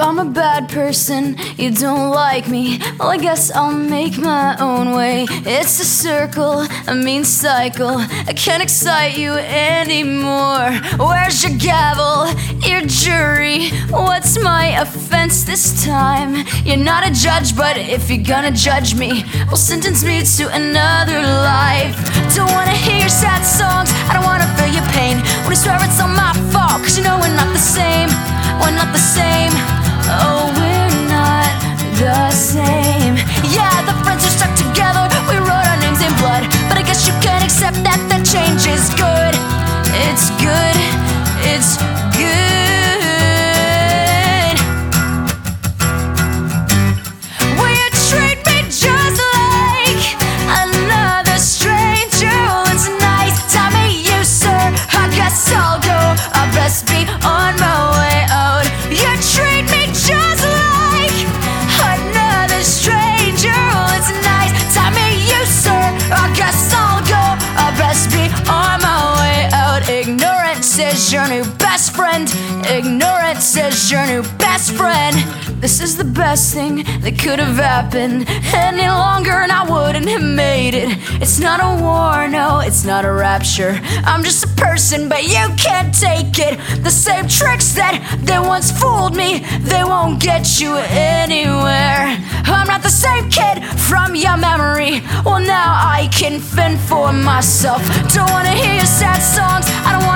I'm a bad person, you don't like me. Well, I guess I'll make my own way. It's a circle, a mean cycle. I can't excite you anymore. Where's your gavel, your jury? What's my offense this time? You're not a judge, but if you're gonna judge me, well, sentence me to another life. Don't wanna hear your sad songs, I don't wanna feel your pain. When I swear it's all my fault, cause you know we're not the same. We're not the same. Your new best friend. Ignorance is your new best friend. This is the best thing that could have happened. Any longer, and I wouldn't have made it. It's not a war, no, it's not a rapture. I'm just a person, but you can't take it. The same tricks that they once fooled me, they won't get you anywhere. I'm not the same kid from your memory. Well, now I can fend for myself. Don't wanna hear your sad songs, I don't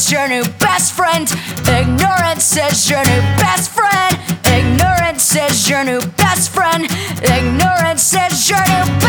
is your new best friend. Ignorance is your new best friend. Ignorance is your new best friend. Ignorance is your new.